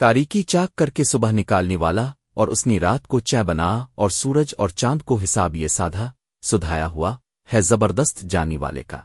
تاریکی چاک کر کے صبح نکالنے والا اور اس نے رات کو چہ بنا اور سورج اور چاند کو حساب یہ سادھا سدھایا ہوا ہے زبردست جانی والے کا۔